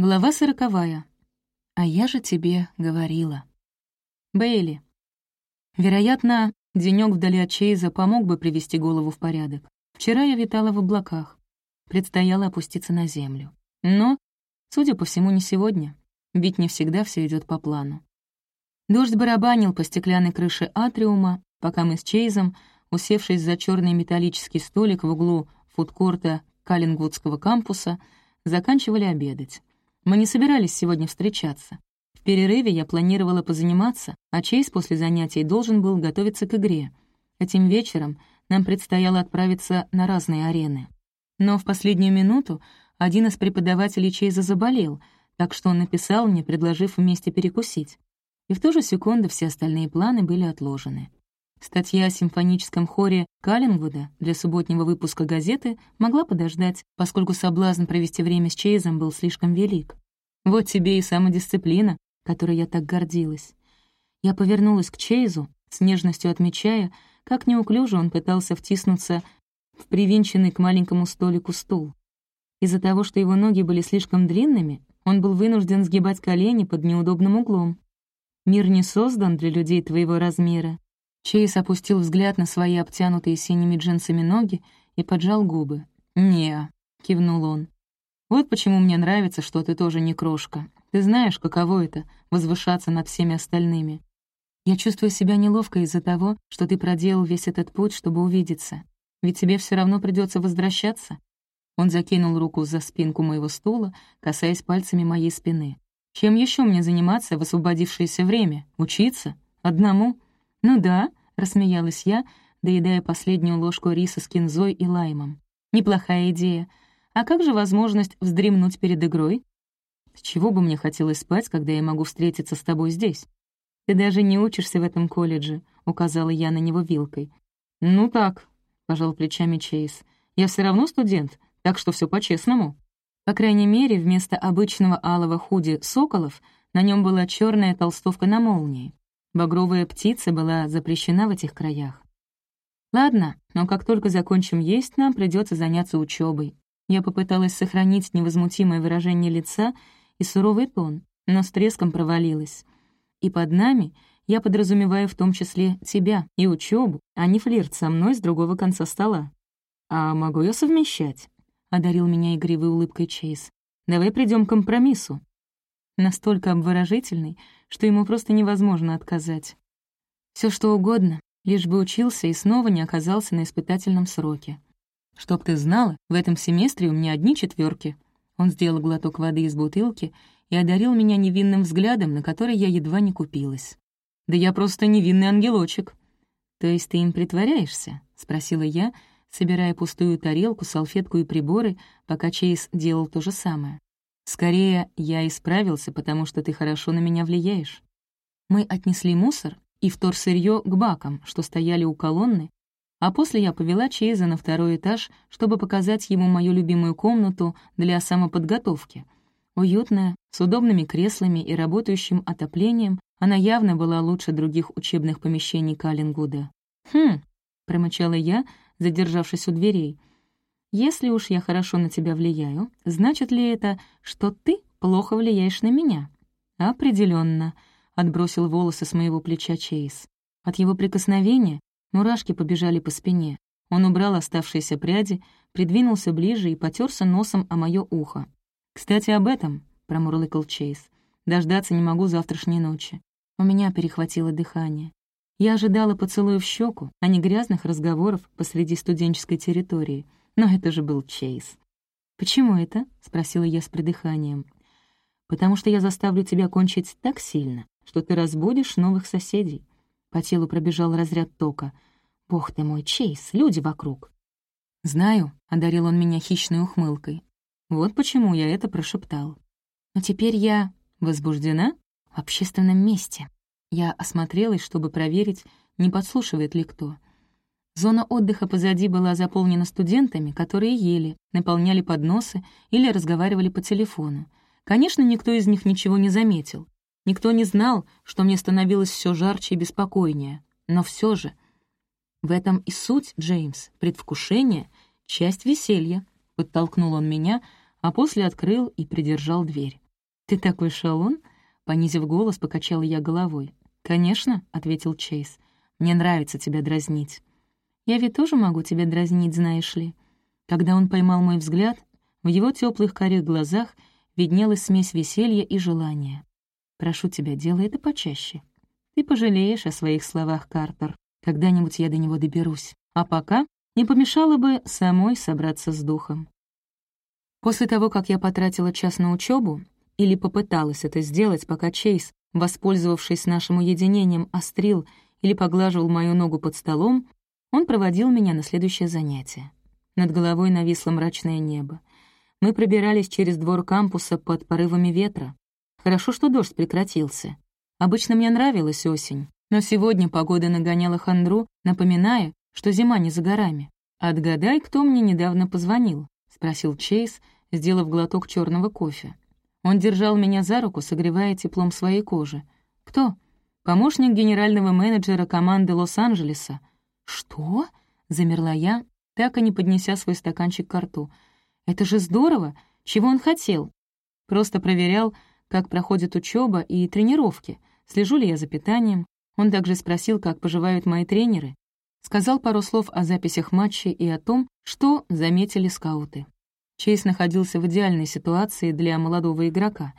Глава сороковая. «А я же тебе говорила». Бейли. Вероятно, денёк вдали от Чейза помог бы привести голову в порядок. Вчера я витала в облаках. Предстояло опуститься на землю. Но, судя по всему, не сегодня. Ведь не всегда все идет по плану. Дождь барабанил по стеклянной крыше атриума, пока мы с Чейзом, усевшись за черный металлический столик в углу фудкорта Каллингвудского кампуса, заканчивали обедать. Мы не собирались сегодня встречаться. В перерыве я планировала позаниматься, а Чейз после занятий должен был готовиться к игре. Этим вечером нам предстояло отправиться на разные арены. Но в последнюю минуту один из преподавателей Чейза заболел, так что он написал мне, предложив вместе перекусить. И в ту же секунду все остальные планы были отложены. Статья о симфоническом хоре Каллингвуда для субботнего выпуска газеты могла подождать, поскольку соблазн провести время с Чейзом был слишком велик. Вот тебе и самодисциплина, которой я так гордилась. Я повернулась к Чейзу, с нежностью отмечая, как неуклюже он пытался втиснуться в привинченный к маленькому столику стул. Из-за того, что его ноги были слишком длинными, он был вынужден сгибать колени под неудобным углом. Мир не создан для людей твоего размера, Чейз опустил взгляд на свои обтянутые синими джинсами ноги и поджал губы. «Не», — кивнул он. «Вот почему мне нравится, что ты тоже не крошка. Ты знаешь, каково это — возвышаться над всеми остальными. Я чувствую себя неловко из-за того, что ты проделал весь этот путь, чтобы увидеться. Ведь тебе все равно придется возвращаться». Он закинул руку за спинку моего стула, касаясь пальцами моей спины. «Чем еще мне заниматься в освободившееся время? Учиться? Одному?» «Ну да», — рассмеялась я, доедая последнюю ложку риса с кинзой и лаймом. «Неплохая идея. А как же возможность вздремнуть перед игрой? С чего бы мне хотелось спать, когда я могу встретиться с тобой здесь? Ты даже не учишься в этом колледже», — указала я на него вилкой. «Ну так», — пожал плечами Чейз. «Я все равно студент, так что все по-честному». По крайней мере, вместо обычного алого худи «Соколов» на нем была черная толстовка на молнии. Багровая птица была запрещена в этих краях. Ладно, но как только закончим есть, нам придется заняться учебой. Я попыталась сохранить невозмутимое выражение лица и суровый тон, но с треском провалилась. И под нами я подразумеваю в том числе тебя и учебу, а не флирт со мной с другого конца стола. «А могу я совмещать?» — одарил меня игривой улыбкой Чейз. «Давай придем к компромиссу». Настолько обворожительный, что ему просто невозможно отказать. Все что угодно, лишь бы учился и снова не оказался на испытательном сроке. «Чтоб ты знала, в этом семестре у меня одни четверки. Он сделал глоток воды из бутылки и одарил меня невинным взглядом, на который я едва не купилась. «Да я просто невинный ангелочек». «То есть ты им притворяешься?» — спросила я, собирая пустую тарелку, салфетку и приборы, пока Чейз делал то же самое. Скорее, я исправился, потому что ты хорошо на меня влияешь. Мы отнесли мусор и вторсырье к бакам, что стояли у колонны, а после я повела Чейза на второй этаж, чтобы показать ему мою любимую комнату для самоподготовки. Уютная, с удобными креслами и работающим отоплением, она явно была лучше других учебных помещений Каллингуда. «Хм», — промычала я, задержавшись у дверей, если уж я хорошо на тебя влияю, значит ли это, что ты плохо влияешь на меня? Определенно, отбросил волосы с моего плеча Чейз. От его прикосновения мурашки побежали по спине. Он убрал оставшиеся пряди, придвинулся ближе и потерся носом о мое ухо. «Кстати, об этом», — промурлыкал Чейз. «Дождаться не могу завтрашней ночи». У меня перехватило дыхание. Я ожидала поцелуя в щеку, а не грязных разговоров посреди студенческой территории — но это же был Чейз. «Почему это?» — спросила я с придыханием. «Потому что я заставлю тебя кончить так сильно, что ты разбудишь новых соседей». По телу пробежал разряд тока. «Бог ты мой, Чейз, люди вокруг». «Знаю», — одарил он меня хищной ухмылкой. «Вот почему я это прошептал. Но теперь я возбуждена в общественном месте». Я осмотрелась, чтобы проверить, не подслушивает ли кто — Зона отдыха позади была заполнена студентами, которые ели, наполняли подносы или разговаривали по телефону. Конечно, никто из них ничего не заметил. Никто не знал, что мне становилось все жарче и беспокойнее. Но все же... В этом и суть, Джеймс, предвкушение, часть веселья. Подтолкнул он меня, а после открыл и придержал дверь. «Ты такой шалун?» — понизив голос, покачала я головой. «Конечно», — ответил Чейз. «Мне нравится тебя дразнить». «Я ведь тоже могу тебя дразнить, знаешь ли». Когда он поймал мой взгляд, в его теплых карих глазах виднелась смесь веселья и желания. «Прошу тебя, делай это почаще. Ты пожалеешь о своих словах, Картер. Когда-нибудь я до него доберусь. А пока не помешало бы самой собраться с духом». После того, как я потратила час на учебу, или попыталась это сделать, пока Чейз, воспользовавшись нашим уединением, острил или поглаживал мою ногу под столом, он проводил меня на следующее занятие. Над головой нависло мрачное небо. Мы пробирались через двор кампуса под порывами ветра. Хорошо, что дождь прекратился. Обычно мне нравилась осень, но сегодня погода нагоняла хандру, напоминая, что зима не за горами. «Отгадай, кто мне недавно позвонил?» — спросил Чейз, сделав глоток черного кофе. Он держал меня за руку, согревая теплом своей кожи. «Кто?» «Помощник генерального менеджера команды Лос-Анджелеса». «Что?» — замерла я, так и не поднеся свой стаканчик к рту. «Это же здорово! Чего он хотел?» Просто проверял, как проходит учеба и тренировки, слежу ли я за питанием. Он также спросил, как поживают мои тренеры. Сказал пару слов о записях матчей и о том, что заметили скауты. Чейз находился в идеальной ситуации для молодого игрока.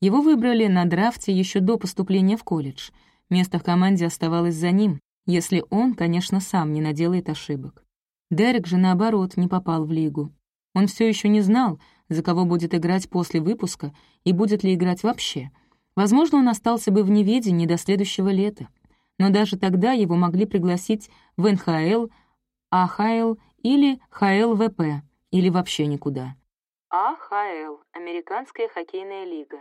Его выбрали на драфте еще до поступления в колледж. Место в команде оставалось за ним, если он, конечно, сам не наделает ошибок. Дерек же, наоборот, не попал в лигу. Он все еще не знал, за кого будет играть после выпуска и будет ли играть вообще. Возможно, он остался бы в неведении до следующего лета. Но даже тогда его могли пригласить в НХЛ, АХЛ или ХЛВП, или вообще никуда. АХЛ — Американская хоккейная лига.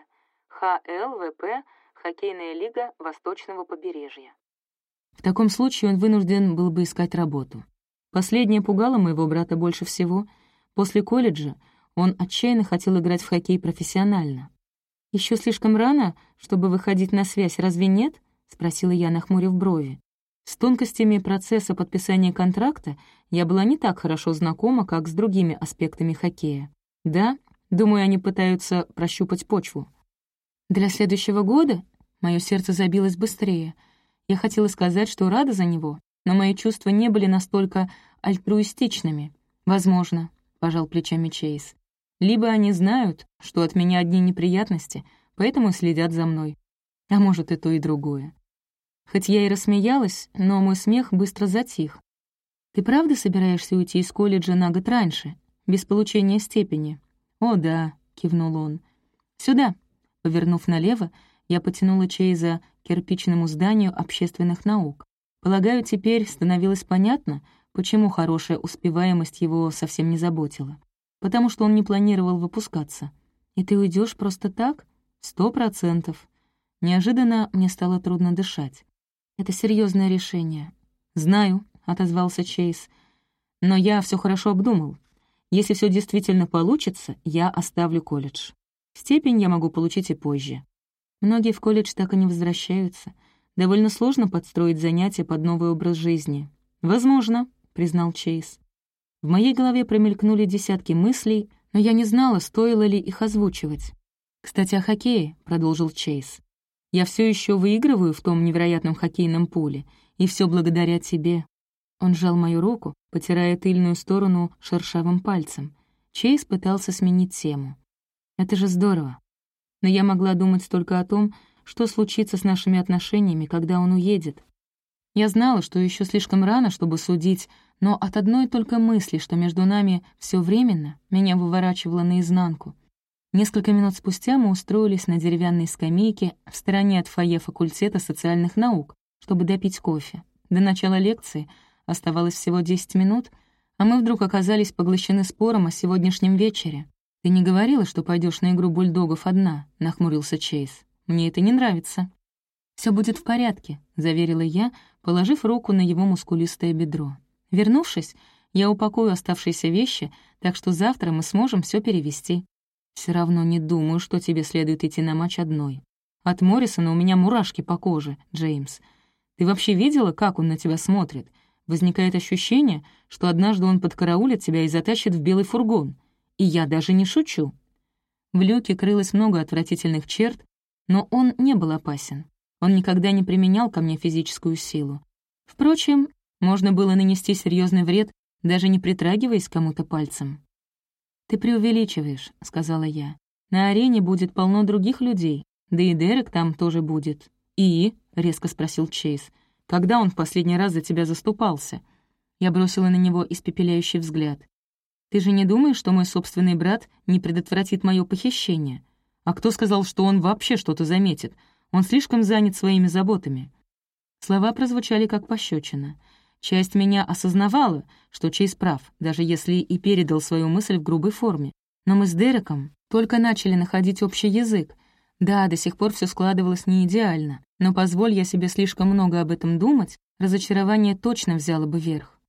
ХЛВП — Хоккейная лига Восточного побережья. В таком случае он вынужден был бы искать работу. Последнее пугало моего брата больше всего. После колледжа он отчаянно хотел играть в хоккей профессионально. Еще слишком рано, чтобы выходить на связь, разве нет?» — спросила я, нахмурив брови. С тонкостями процесса подписания контракта я была не так хорошо знакома, как с другими аспектами хоккея. Да, думаю, они пытаются прощупать почву. Для следующего года мое сердце забилось быстрее. Я хотела сказать, что рада за него, но мои чувства не были настолько альтруистичными. «Возможно», — пожал плечами Чейз. Либо они знают, что от меня одни неприятности, поэтому следят за мной. А может, и то, и другое. Хоть я и рассмеялась, но мой смех быстро затих. «Ты правда собираешься уйти из колледжа на год раньше, без получения степени?» «О, да», — кивнул он. «Сюда». Повернув налево, я потянула Чейза к кирпичному зданию общественных наук. Полагаю, теперь становилось понятно, почему хорошая успеваемость его совсем не заботила потому что он не планировал выпускаться. И ты уйдешь просто так? Сто процентов. Неожиданно мне стало трудно дышать. Это серьезное решение. «Знаю», — отозвался Чейз. «Но я все хорошо обдумал. Если все действительно получится, я оставлю колледж. Степень я могу получить и позже. Многие в колледж так и не возвращаются. Довольно сложно подстроить занятия под новый образ жизни. «Возможно», — признал Чейз. В моей голове промелькнули десятки мыслей, но я не знала, стоило ли их озвучивать. «Кстати, о хоккее», — продолжил Чейз. «Я все еще выигрываю в том невероятном хоккейном поле, и все благодаря тебе». Он сжал мою руку, потирая тыльную сторону шершавым пальцем. Чейз пытался сменить тему. «Это же здорово. Но я могла думать только о том, что случится с нашими отношениями, когда он уедет. Я знала, что еще слишком рано, чтобы судить но от одной только мысли, что между нами все временно, меня выворачивало наизнанку. Несколько минут спустя мы устроились на деревянной скамейке в стороне от фойе факультета социальных наук, чтобы допить кофе. До начала лекции оставалось всего 10 минут, а мы вдруг оказались поглощены спором о сегодняшнем вечере. «Ты не говорила, что пойдешь на игру бульдогов одна?» — нахмурился Чейз. «Мне это не нравится». Все будет в порядке», — заверила я, положив руку на его мускулистое бедро. Вернувшись, я упакую оставшиеся вещи, так что завтра мы сможем все перевести. Все равно не думаю, что тебе следует идти на матч одной. От Моррисона у меня мурашки по коже, Джеймс. Ты вообще видела, как он на тебя смотрит? Возникает ощущение, что однажды он подкараулит тебя и затащит в белый фургон. И я даже не шучу. В Люке крылось много отвратительных черт, но он не был опасен. Он никогда не применял ко мне физическую силу. Впрочем, можно было нанести серьезный вред, даже не притрагиваясь кому-то пальцем. «Ты преувеличиваешь», — сказала я. «На арене будет полно других людей, да и Дерек там тоже будет». «И?» — резко спросил Чейз. «Когда он в последний раз за тебя заступался?» Я бросила на него испепеляющий взгляд. «Ты же не думаешь, что мой собственный брат не предотвратит мое похищение? А кто сказал, что он вообще что-то заметит? Он слишком занят своими заботами». Слова прозвучали как пощечина. Часть меня осознавала, что Чейз прав, даже если и передал свою мысль в грубой форме. Но мы с Дереком только начали находить общий язык. Да, до сих пор все складывалось не идеально, но позволь я себе слишком много об этом думать, разочарование точно взяло бы верх.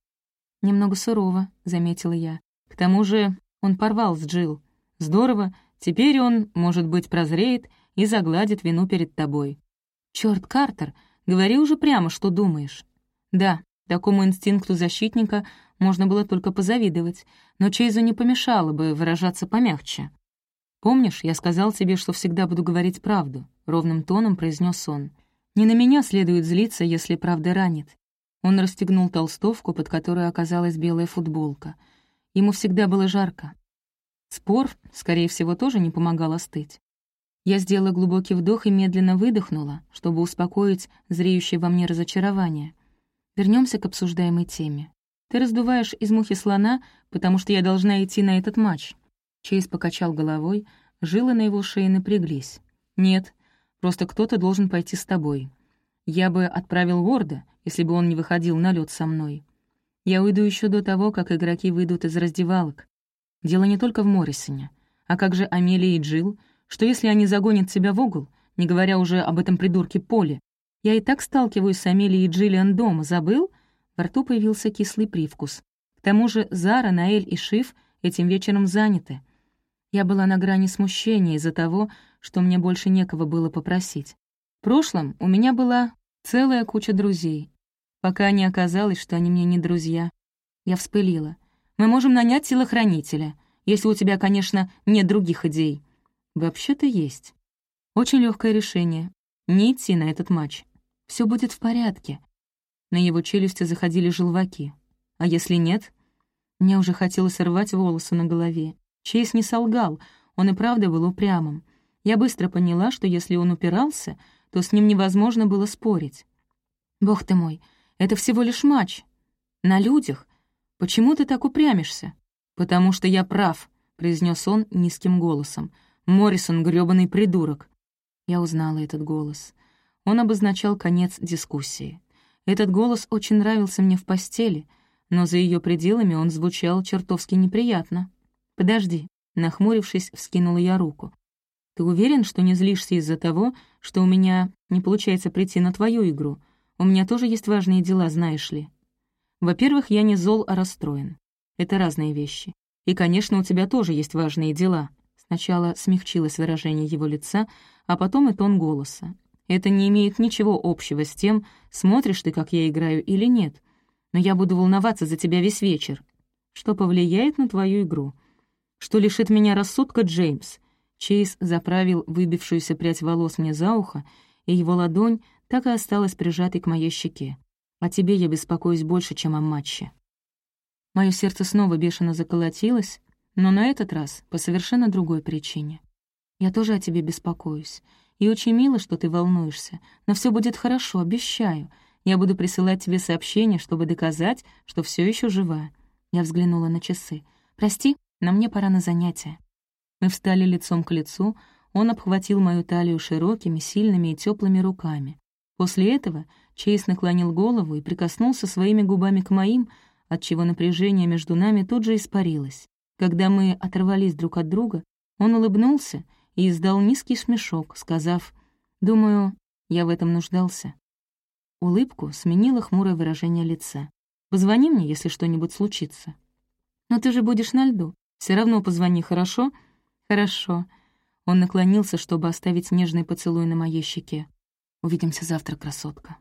«Немного сурово», — заметила я. «К тому же он порвал с Джилл. Здорово, теперь он, может быть, прозреет и загладит вину перед тобой». «Чёрт, Картер, говори уже прямо, что думаешь». «Да, Такому инстинкту защитника можно было только позавидовать, но Чейзу не помешало бы выражаться помягче. «Помнишь, я сказал тебе, что всегда буду говорить правду?» — ровным тоном произнес он. «Не на меня следует злиться, если правда ранит». Он расстегнул толстовку, под которой оказалась белая футболка. Ему всегда было жарко. Спор, скорее всего, тоже не помогал остыть. Я сделала глубокий вдох и медленно выдохнула, чтобы успокоить зреющее во мне разочарование — Вернемся к обсуждаемой теме. Ты раздуваешь из мухи слона, потому что я должна идти на этот матч». Чейз покачал головой, жилы на его шее напряглись. «Нет, просто кто-то должен пойти с тобой. Я бы отправил Ворда, если бы он не выходил на лед со мной. Я уйду еще до того, как игроки выйдут из раздевалок. Дело не только в Моррисоне. А как же Амелия и Джилл? Что если они загонят тебя в угол, не говоря уже об этом придурке Поле, я и так сталкиваюсь с Амелией и Джиллиан дома, забыл?» Во рту появился кислый привкус. К тому же Зара, Наэль и Шиф этим вечером заняты. Я была на грани смущения из-за того, что мне больше некого было попросить. В прошлом у меня была целая куча друзей, пока не оказалось, что они мне не друзья. Я вспылила. «Мы можем нанять телохранителя, если у тебя, конечно, нет других идей». «Вообще-то есть». Очень легкое решение — не идти на этот матч. Все будет в порядке». На его челюсти заходили желваки. «А если нет?» Мне уже хотелось рвать волосы на голове. Чейз не солгал, он и правда был упрямым. Я быстро поняла, что если он упирался, то с ним невозможно было спорить. «Бог ты мой, это всего лишь матч. На людях. Почему ты так упрямишься?» «Потому что я прав», — произнес он низким голосом. «Моррисон — грёбаный придурок». Я узнала этот голос. Он обозначал конец дискуссии. Этот голос очень нравился мне в постели, но за ее пределами он звучал чертовски неприятно. «Подожди», — нахмурившись, вскинула я руку. «Ты уверен, что не злишься из-за того, что у меня не получается прийти на твою игру? У меня тоже есть важные дела, знаешь ли». «Во-первых, я не зол, а расстроен. Это разные вещи. И, конечно, у тебя тоже есть важные дела». Сначала смягчилось выражение его лица, а потом и тон голоса. Это не имеет ничего общего с тем, смотришь ты, как я играю или нет. Но я буду волноваться за тебя весь вечер. Что повлияет на твою игру? Что лишит меня рассудка, Джеймс?» Чейз заправил выбившуюся прядь волос мне за ухо, и его ладонь так и осталась прижатой к моей щеке. «О тебе я беспокоюсь больше, чем о матче». Мое сердце снова бешено заколотилось, но на этот раз по совершенно другой причине. «Я тоже о тебе беспокоюсь. И очень мило, что ты волнуешься. Но все будет хорошо, обещаю. Я буду присылать тебе сообщения, чтобы доказать, что все еще жива». Я взглянула на часы. «Прости, но мне пора на занятия». Мы встали лицом к лицу, он обхватил мою талию широкими, сильными и теплыми руками. После этого Чейз наклонил голову и прикоснулся своими губами к моим, отчего напряжение между нами тут же испарилось. Когда мы оторвались друг от друга, он улыбнулся и издал низкий смешок, сказав, «Думаю, я в этом нуждался». Улыбку сменило хмурое выражение лица. «Позвони мне, если что-нибудь случится». «Но ты же будешь на льду. Все равно позвони, хорошо?» «Хорошо». Он наклонился, чтобы оставить нежный поцелуй на моей щеке. «Увидимся завтра, красотка».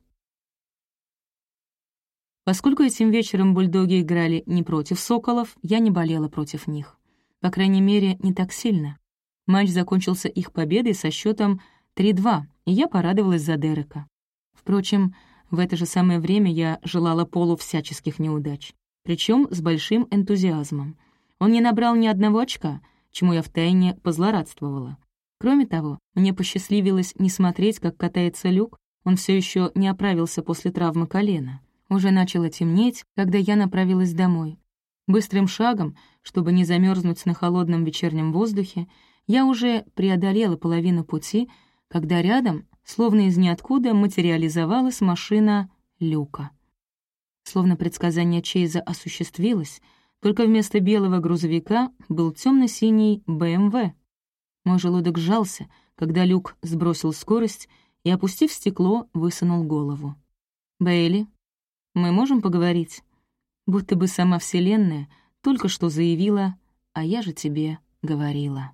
Поскольку этим вечером бульдоги играли не против соколов, я не болела против них. По крайней мере, не так сильно. Матч закончился их победой со счетом 3-2, и я порадовалась за Дерека. Впрочем, в это же самое время я желала Полу всяческих неудач, причем с большим энтузиазмом. Он не набрал ни одного очка, чему я втайне позлорадствовала. Кроме того, мне посчастливилось не смотреть, как катается люк, он все еще не оправился после травмы колена. Уже начало темнеть, когда я направилась домой. Быстрым шагом, чтобы не замерзнуть на холодном вечернем воздухе, я уже преодолела половину пути, когда рядом, словно из ниоткуда, материализовалась машина Люка. Словно предсказание Чейза осуществилось, только вместо белого грузовика был темно синий БМВ. Мой желудок сжался, когда Люк сбросил скорость и, опустив стекло, высунул голову. «Бейли, мы можем поговорить?» Будто бы сама Вселенная только что заявила, а я же тебе говорила.